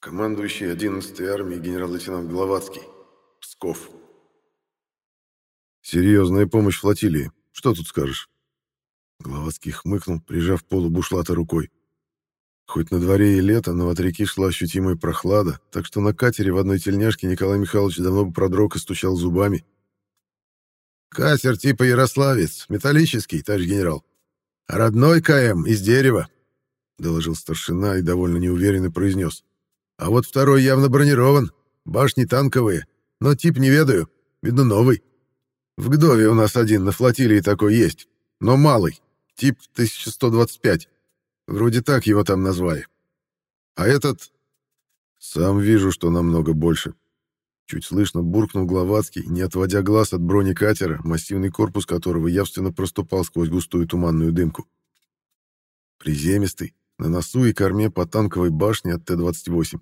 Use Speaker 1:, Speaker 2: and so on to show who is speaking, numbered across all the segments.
Speaker 1: Командующий 11-й армией генерал-лейтенант Гловацкий. Псков.
Speaker 2: Серьезная помощь флотилии. Что тут скажешь? Гловацкий хмыкнул, прижав полу бушлата рукой. Хоть на дворе и лето, но от реки шла ощутимая прохлада, так что на катере в одной тельняшке Николай Михайлович давно бы продрог и стучал зубами.
Speaker 3: «Катер типа Ярославец, металлический, товарищ генерал. Родной КМ из дерева», — доложил старшина и довольно неуверенно произнес. «А вот второй явно бронирован, башни танковые, но тип не ведаю, видно новый. В Гдове у нас один на флотилии такой есть, но малый, тип 1125. Вроде так его там назвали. А этот...
Speaker 2: Сам вижу, что намного больше. Чуть слышно буркнул Гловацкий, не отводя глаз от бронекатера, массивный корпус которого явственно проступал сквозь густую туманную дымку. Приземистый, на носу и корме по танковой башне от Т-28.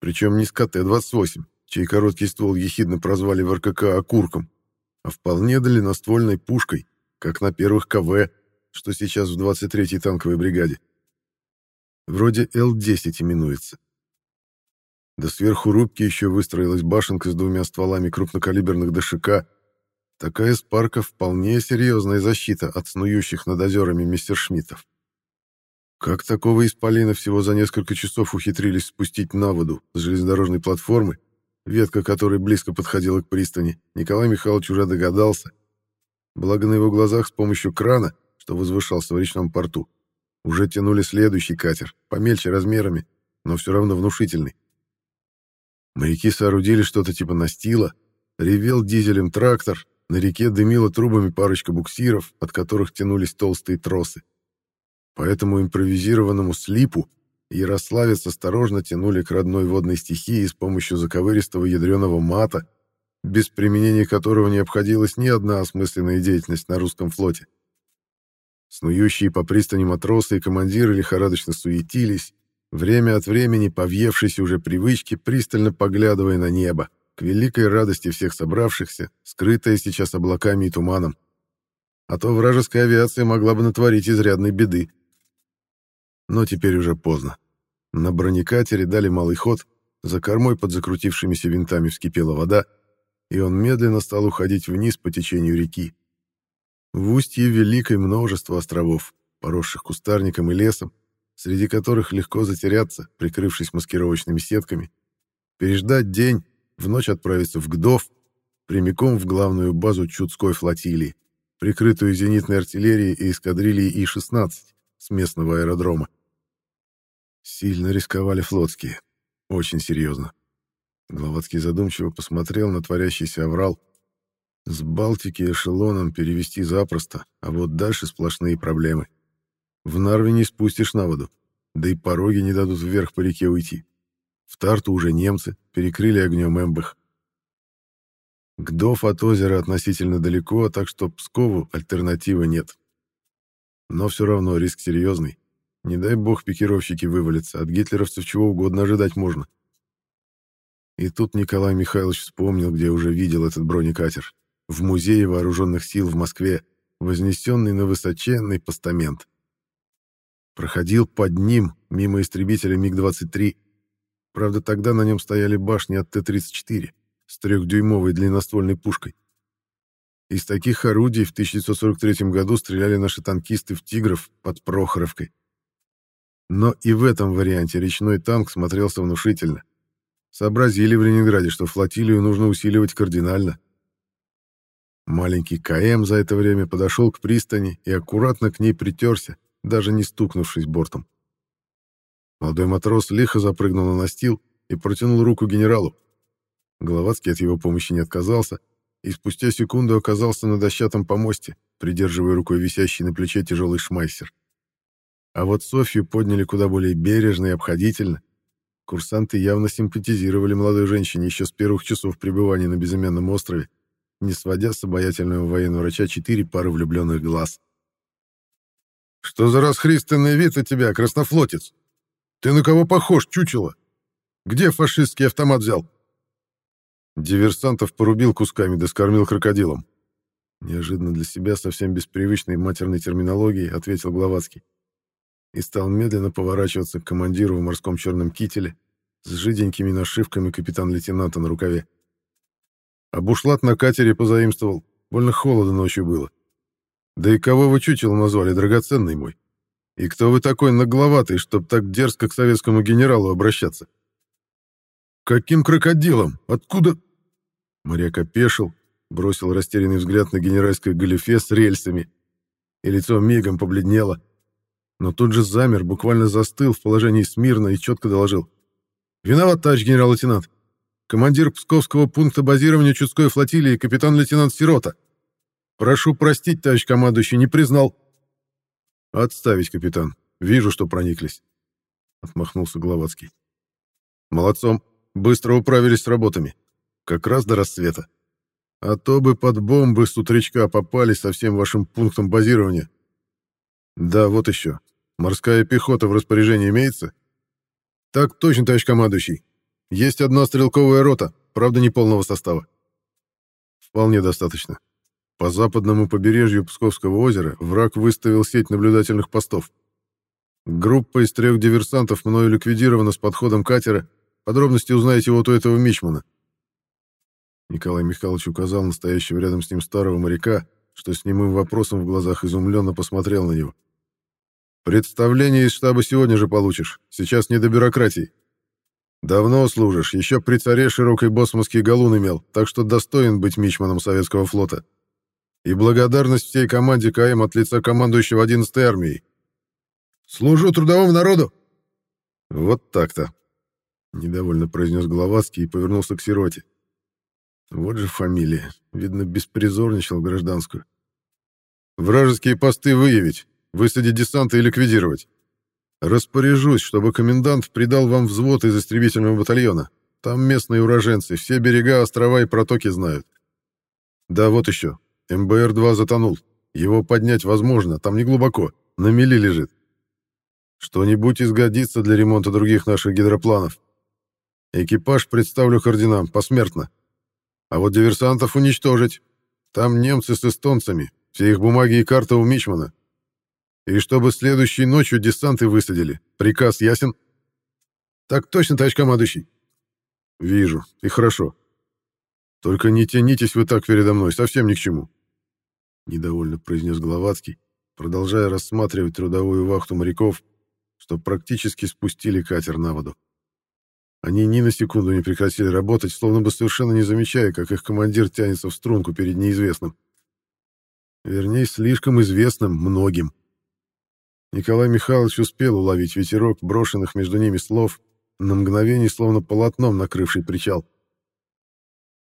Speaker 2: Причем не с КТ-28, чей короткий ствол ехидно прозвали в РКК «окурком», а вполне длинноствольной пушкой, как на первых КВ, что сейчас в 23-й танковой бригаде. Вроде Л-10 именуется. Да сверху рубки еще выстроилась башенка с двумя стволами крупнокалиберных ДШК. Такая спарка вполне серьезная защита от снующих над озерами мессершмиттов. Как такого исполина всего за несколько часов ухитрились спустить на воду с железнодорожной платформы, ветка которой близко подходила к пристани, Николай Михайлович уже догадался. Благо на его глазах с помощью крана, что возвышался в речном порту, уже тянули следующий катер, помельче размерами, но все равно внушительный. Моряки соорудили что-то типа настила, ревел дизелем трактор, на реке дымила трубами парочка буксиров, от которых тянулись толстые тросы. По этому импровизированному слипу Ярославец осторожно тянули к родной водной стихии с помощью заковыристого ядреного мата, без применения которого не обходилась ни одна осмысленная деятельность на русском флоте. Снующие по пристани матросы и командиры лихорадочно суетились, время от времени, повьевшись уже привычки, пристально поглядывая на небо, к великой радости всех собравшихся, скрытая сейчас облаками и туманом. А то вражеская авиация могла бы натворить изрядной беды. Но теперь уже поздно. На бронекатере дали малый ход, за кормой под закрутившимися винтами вскипела вода, и он медленно стал уходить вниз по течению реки. В устье великой множество островов, поросших кустарником и лесом, среди которых легко затеряться, прикрывшись маскировочными сетками, переждать день, в ночь отправиться в Гдов, прямиком в главную базу Чудской флотилии, прикрытую зенитной артиллерией и эскадрильей И-16 с местного аэродрома. Сильно рисковали флотские. Очень серьезно. Гловацкий задумчиво посмотрел на творящийся аврал, с Балтики эшелоном перевести запросто, а вот дальше сплошные проблемы. В Нарве не спустишь на воду, да и пороги не дадут вверх по реке уйти. В Тарту уже немцы перекрыли огнем Эмбах. Гдов от озера относительно далеко, так что Пскову альтернативы нет. Но все равно риск серьезный. Не дай бог пикировщики вывалятся, от гитлеровцев чего угодно ожидать можно. И тут Николай Михайлович вспомнил, где уже видел этот бронекатер в Музее вооруженных сил в Москве, вознесенный на высоченный постамент. Проходил под ним, мимо истребителя МиГ-23. Правда, тогда на нем стояли башни от Т-34 с трехдюймовой длинноствольной пушкой. Из таких орудий в 1943 году стреляли наши танкисты в «Тигров» под Прохоровкой. Но и в этом варианте речной танк смотрелся внушительно. Сообразили в Ленинграде, что флотилию нужно усиливать кардинально. Маленький КМ за это время подошел к пристани и аккуратно к ней притерся, даже не стукнувшись бортом. Молодой матрос лихо запрыгнул на настил и протянул руку генералу. Головацкий от его помощи не отказался и спустя секунду оказался на дощатом помосте, придерживая рукой висящий на плече тяжелый шмайсер. А вот Софью подняли куда более бережно и обходительно. Курсанты явно симпатизировали молодой женщине еще с первых часов пребывания на безымянном острове не сводя с обаятельного военного врача четыре пары влюбленных глаз. «Что за расхристанный вид у тебя, краснофлотец? Ты на кого похож, чучело? Где фашистский автомат взял?» Диверсантов порубил кусками да скормил крокодилом. Неожиданно для себя, совсем без привычной матерной терминологии, ответил Гловацкий. И стал медленно поворачиваться к командиру в морском черном кителе, с жиденькими нашивками капитан-лейтенанта на рукаве. А бушлат на катере позаимствовал. Больно холодно ночью было. Да и кого вы чучелом назвали, драгоценный мой? И кто вы такой нагловатый, чтоб так дерзко к советскому генералу обращаться? Каким крокодилом? Откуда? Моряк опешил, бросил растерянный взгляд на генеральское галифе с рельсами, и лицо мигом побледнело. Но тут же замер, буквально застыл в положении смирно и четко доложил. «Виноват, товарищ генерал-лейтенант. Командир Псковского пункта базирования Чудской флотилии капитан-лейтенант Сирота. Прошу простить, товарищ командующий, не признал». «Отставить, капитан. Вижу, что прониклись», — отмахнулся Гловацкий. «Молодцом. Быстро управились с работами. Как раз до рассвета. А то бы под бомбы с утречка попали со всем вашим пунктом базирования. Да, вот еще. Морская пехота в распоряжении имеется? Так точно, товарищ командующий. Есть одна стрелковая рота, правда, не полного состава. Вполне достаточно. По западному побережью Псковского озера враг выставил сеть наблюдательных постов. Группа из трех диверсантов мною ликвидирована с подходом катера. Подробности узнаете вот у этого мичмана. Николай Михайлович указал настоящего рядом с ним старого моряка, что с немым вопросом в глазах изумленно посмотрел на него. «Представление из штаба сегодня же получишь. Сейчас не до бюрократии. Давно служишь, еще при царе широкий босманский галун имел, так что достоин быть мичманом советского флота и благодарность всей команде КМ от лица командующего 11-й армией. Служу трудовому народу. Вот так-то, недовольно произнес Гловацкий и повернулся к сироте. Вот же фамилия, видно, беспризорничал гражданскую. Вражеские посты выявить, высадить десанта и ликвидировать. Распоряжусь, чтобы комендант придал вам взвод из истребительного батальона. Там местные уроженцы, все берега, острова и протоки знают. Да, вот еще. МБР-2 затонул. Его поднять возможно, там не глубоко, на мели лежит. Что-нибудь изгодится для ремонта других наших гидропланов. Экипаж представлю к орденам, посмертно. А вот диверсантов уничтожить. Там немцы с эстонцами, все их бумаги и карта у Мичмана. И чтобы следующей ночью десанты высадили. Приказ ясен? Так точно, товарищ командующий. Вижу, и хорошо. Только не тянитесь вы так передо мной, совсем ни к чему. Недовольно произнес Гловацкий, продолжая рассматривать трудовую вахту моряков, что практически спустили катер на воду. Они ни на секунду не прекратили работать, словно бы совершенно не замечая, как их командир тянется в струнку перед неизвестным. Вернее, слишком известным многим. Николай Михайлович успел уловить ветерок, брошенных между ними слов, на мгновение словно полотном накрывший причал.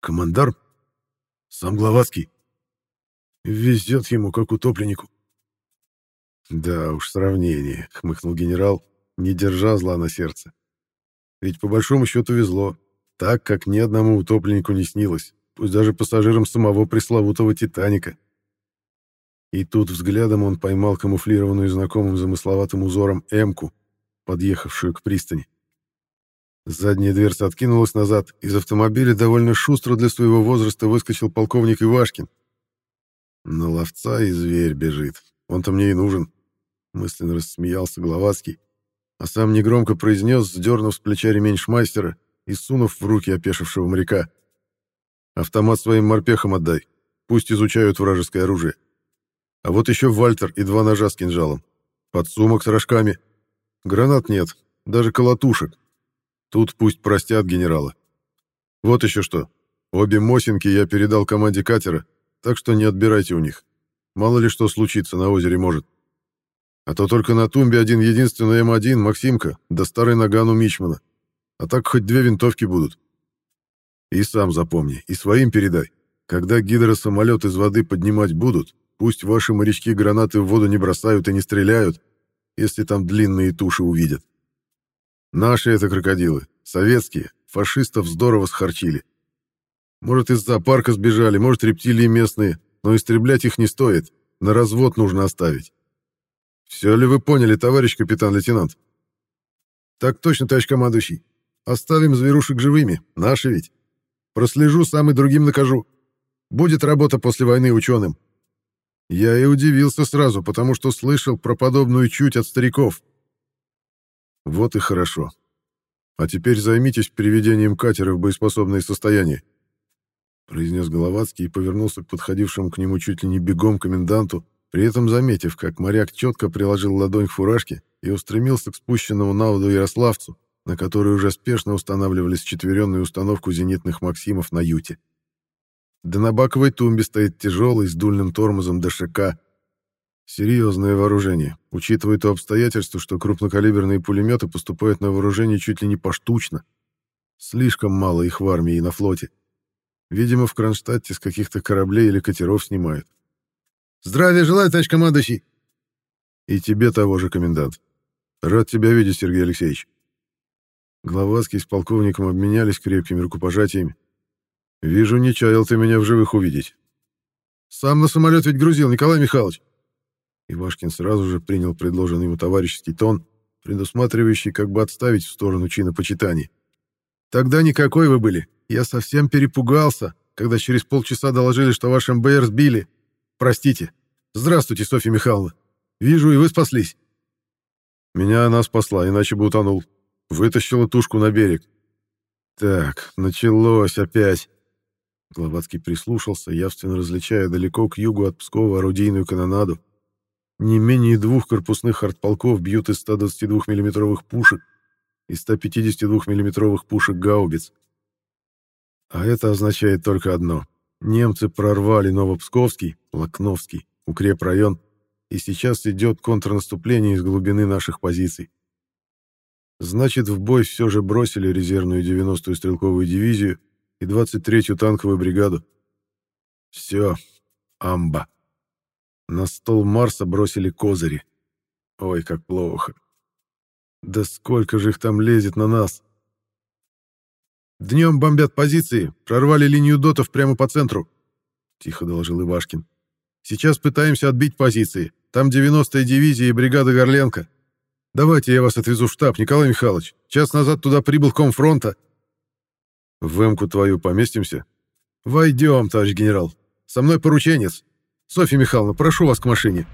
Speaker 2: Командар? Сам Гловацкий? Везет ему, как утопленнику. Да уж, сравнение, хмыкнул генерал, не держа зла на сердце. Ведь по большому счету везло, так, как ни одному утопленнику не снилось, пусть даже пассажирам самого пресловутого «Титаника». И тут взглядом он поймал камуфлированную знакомым замысловатым узором «Эмку», подъехавшую к пристани. Задняя дверца откинулась назад, из автомобиля довольно шустро для своего возраста выскочил полковник Ивашкин. На ловца и зверь бежит, он-то мне и нужен, мысленно рассмеялся Гловацкий, а сам негромко произнес, сдернув с плеча ремень шмайстера и сунув в руки опешившего моряка. «Автомат своим морпехам отдай, пусть изучают вражеское оружие. А вот еще Вальтер и два ножа с кинжалом, подсумок с рожками. Гранат нет, даже колотушек, Тут пусть простят генерала. Вот еще что. Обе Мосинки я передал команде катера, так что не отбирайте у них. Мало ли что случится на озере может. А то только на тумбе один единственный М1 Максимка, да старый наган у Мичмана. А так хоть две винтовки будут. И сам запомни, и своим передай. Когда гидросамолет из воды поднимать будут, пусть ваши морячки гранаты в воду не бросают и не стреляют, если там длинные туши увидят. Наши это крокодилы, советские, фашистов здорово схарчили. Может, из зоопарка сбежали, может, рептилии местные, но истреблять их не стоит, на развод нужно оставить. Все ли вы поняли, товарищ капитан-лейтенант? Так точно, товарищ командующий. Оставим зверушек живыми, наши ведь. Прослежу, сам и другим накажу. Будет работа после войны ученым. Я и удивился сразу, потому что слышал про подобную чуть от стариков. Вот и хорошо. А теперь займитесь приведением катера в боеспособное состояние», произнес Головацкий и повернулся к подходившему к нему чуть ли не бегом коменданту, при этом заметив, как моряк четко приложил ладонь к фуражке и устремился к спущенному на воду Ярославцу, на который уже спешно устанавливались четверенную установку зенитных «Максимов» на юте. Да на баковой тумбе стоит тяжелый с дульным тормозом ДШК. Серьезное вооружение, учитывая то обстоятельство, что крупнокалиберные пулеметы поступают на вооружение чуть ли не поштучно. Слишком мало их в армии и на флоте. Видимо, в Кронштадте с каких-то кораблей или катеров снимают.
Speaker 3: «Здравия желаю, товарищ командующий!»
Speaker 2: «И тебе того же, комендант. Рад тебя видеть, Сергей Алексеевич». Гловацкий с полковником обменялись крепкими рукопожатиями. «Вижу, не чаял ты меня в живых увидеть».
Speaker 3: «Сам на самолет ведь грузил, Николай Михайлович».
Speaker 2: Ивашкин сразу же принял предложенный ему товарищеский тон, предусматривающий как бы отставить в сторону чина почитания.
Speaker 3: «Тогда никакой вы были. Я совсем перепугался, когда через полчаса доложили, что ваш МБР сбили. Простите. Здравствуйте, Софья Михайловна. Вижу, и вы спаслись».
Speaker 2: «Меня она спасла, иначе бы утонул. Вытащила тушку на берег. Так, началось опять. Гловацкий прислушался, явственно различая далеко к югу от Пскова орудийную канонаду. Не менее двух корпусных артполков бьют из 122 миллиметровых пушек и 152 миллиметровых пушек гаубиц. А это означает только одно. Немцы прорвали Новопсковский, Лакновский, укрепрайон, и сейчас идет контрнаступление из глубины наших позиций. Значит, в бой все же бросили резервную 90-ю стрелковую дивизию и 23-ю танковую бригаду. Все, амба. На стол Марса бросили козыри. Ой, как плохо. Да сколько же их там лезет на нас?
Speaker 3: Днем бомбят позиции, прорвали линию дотов прямо по центру, тихо доложил Ивашкин. Сейчас пытаемся отбить позиции. Там 90-я дивизия и бригада Горленко. Давайте я вас отвезу в штаб, Николай Михайлович. Час назад туда прибыл комфронта.
Speaker 2: В эмку твою поместимся?
Speaker 3: Войдем, товарищ генерал. Со мной порученец. Софья Михайловна, прошу вас к машине.